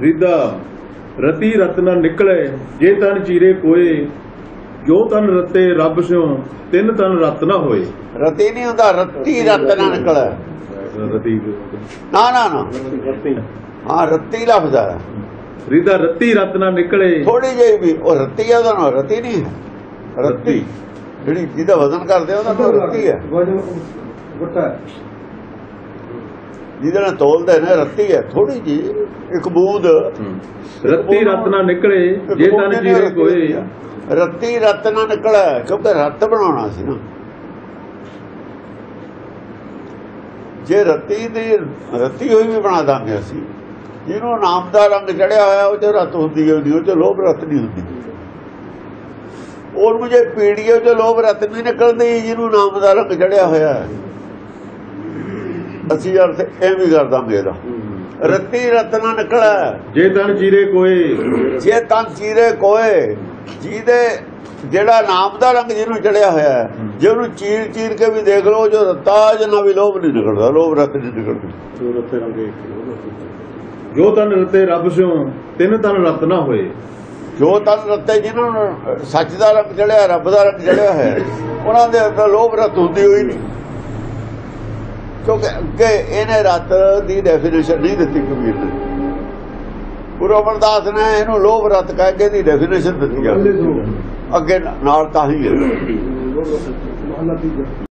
ਰਿਦਾ ਰਤੀ ਰਤਨਾ ਨਿਕਲੇ ਜੇ ਤਨ ਚੀਰੇ ਕੋਏ ਜੋ ਤਨ ਰਤੇ ਰੱਬ ਸਿਓ ਤਿੰਨ ਤਨ ਰਤ ਨਾ ਹੋਏ। ਰਤੀ ਨਹੀਂ ਹੁੰਦਾ ਰੱਤੀ ਰਤ ਨਾ ਨਿਕਲੇ। ਰਤੀ ਨਾ ਨਾ ਨਾ। ਹਾਂ ਰੱਤੀ ਲਫ਼ਜ਼ ਰਿਦਾ ਰਤੀ ਰਤਨਾ ਨਿਕਲੇ। ਥੋੜੀ ਜਿਹੀ ਵੀ ਉਹ ਰੱਤੀ ਹੈ ਉਹਦਾ ਰਤੀ ਨਹੀਂ ਰੱਤੀ। ਜਿਹੜੀ ਜਿਹਦਾ ਵਜ਼ਨ ਕਰਦੇ ਆ ਉਹਦਾ ਰੱਤੀ ਹੈ। ਜਿਹਦੇ ਨਾਲ ਤੋਲਦੇ ਨੇ ਰੱਤੀ ਹੈ ਥੋੜੀ ਜੀ ਇੱਕ ਬੂੰਦ। ਰਤੀ ਰਤਨਾ ਨਿਕਲੇ ਜੇ ਤਨ ਚੀਰੇ ਕੋਏ। ਰੱਤੀ ਰਤ ਨਾ ਨਿਕਲੇ ਕਿਉਂਕਿ ਰੱਤ ਬਣਾਉਣਾ ਸੀ ਨਾ। ਜੇ ਰੱਤੀ ਦੀ ਰੱਤੀ ਹੋਈ ਵੀ ਬਣਾ ਦਾਂਗੇ ਅਸੀਂ। ਜਿਹਨੂੰ ਨਾਮ ਦਾ ਰੰਗ ਚੜਿਆ ਹੋਇਆ ਉਹ ਚ ਰਤ ਹੁੰਦੀ ਹੈ ਉਹ ਚ ਲੋਭ ਰਤ ਨਹੀਂ ਹੁੰਦੀ। ਔਰ ਮੁਝੇ ਪੀੜੀਓ ਚ ਲੋਭ ਰਤ ਨਹੀਂ ਨਿਕਲਦੀ ਜਿਹਨੂੰ ਨਾਮ ਦਾ ਰੰਗ ਚੜਿਆ ਹੋਇਆ ਹੈ। ਅਸੀਂ ਅਰਥ ਇਹ ਵੀ ਕਰ ਦਾਂਗੇ ਇਹਦਾ ਰੱਤੀ ਰਤਨਾ ਨਿਕਲੇ। ਜੇ ਤਨ ਚੀਰੇ ਕੋਏ। ਜੇ ਤਾਂ ਚੀਰੇ ਕੋਏ ਜਿਹਦੇ ਜਿਹੜਾ ਨਾਮ ਦਾ ਰੰਗ ਜਿਹਨੂੰ ਚੜਿਆ ਹੋਇਆ ਹੈ ਜੇ ਉਹਨੂੰ ਚੀਰ ਚੀਰ ਕੇ ਵੀ ਦੇਖ ਲਓ ਜੋ ਰਤਾ ਜਨਾ ਵੀ ਲੋਭ ਨਹੀਂ ਨਿਕਲਦਾ ਲੋਭ ਰਤ ਨਹੀਂ ਨਿਕਲਦੀ। ਜੋ ਤਨ ਰਤੇ ਰੱਬ ਸਿਓ ਤਿੰਨ ਤਨ ਰਤ ਨਾ ਹੋਏ। ਜੋ ਤਨ ਰਤੇ ਜਿਹਨਾਂ ਨੂੰ ਸੱਚ ਦਾ ਰੰਗ ਚੜਿਆ ਰੱਬ ਦਾ ਰੰਗ ਚੜਿਆ ਹੋਇਆ ਹੈ, ਉਹਨਾਂ ਦੇ ਅੰਦਰ ਲੋਭ ਰਤ ਹੁੰਦੀ ਹੋਈ ਨਹੀਂ। ਕਿਉਂਕਿ ਅੱਗੇ ਇਹਨੇ ਰਤ ਦੀ ਡੈਫੀਨੇਸ਼ਨ ਨਹੀਂ ਦਿੱਤੀ ਕਬੀਰ ਨੇ ਗੁਰੂ ਅਮਰਦਾਸ ਨੇ ਇਹਨੂੰ ਲੋਭ ਰਤ ਕਹਿ ਕੇ ਦੀ ਡੈਫੀਨੇਸ਼ਨ ਦਿੱਤੀ ਆ। ਅੱਗੇ ਨਾਲ ਤਾਂ ਹੀ ਹੈ।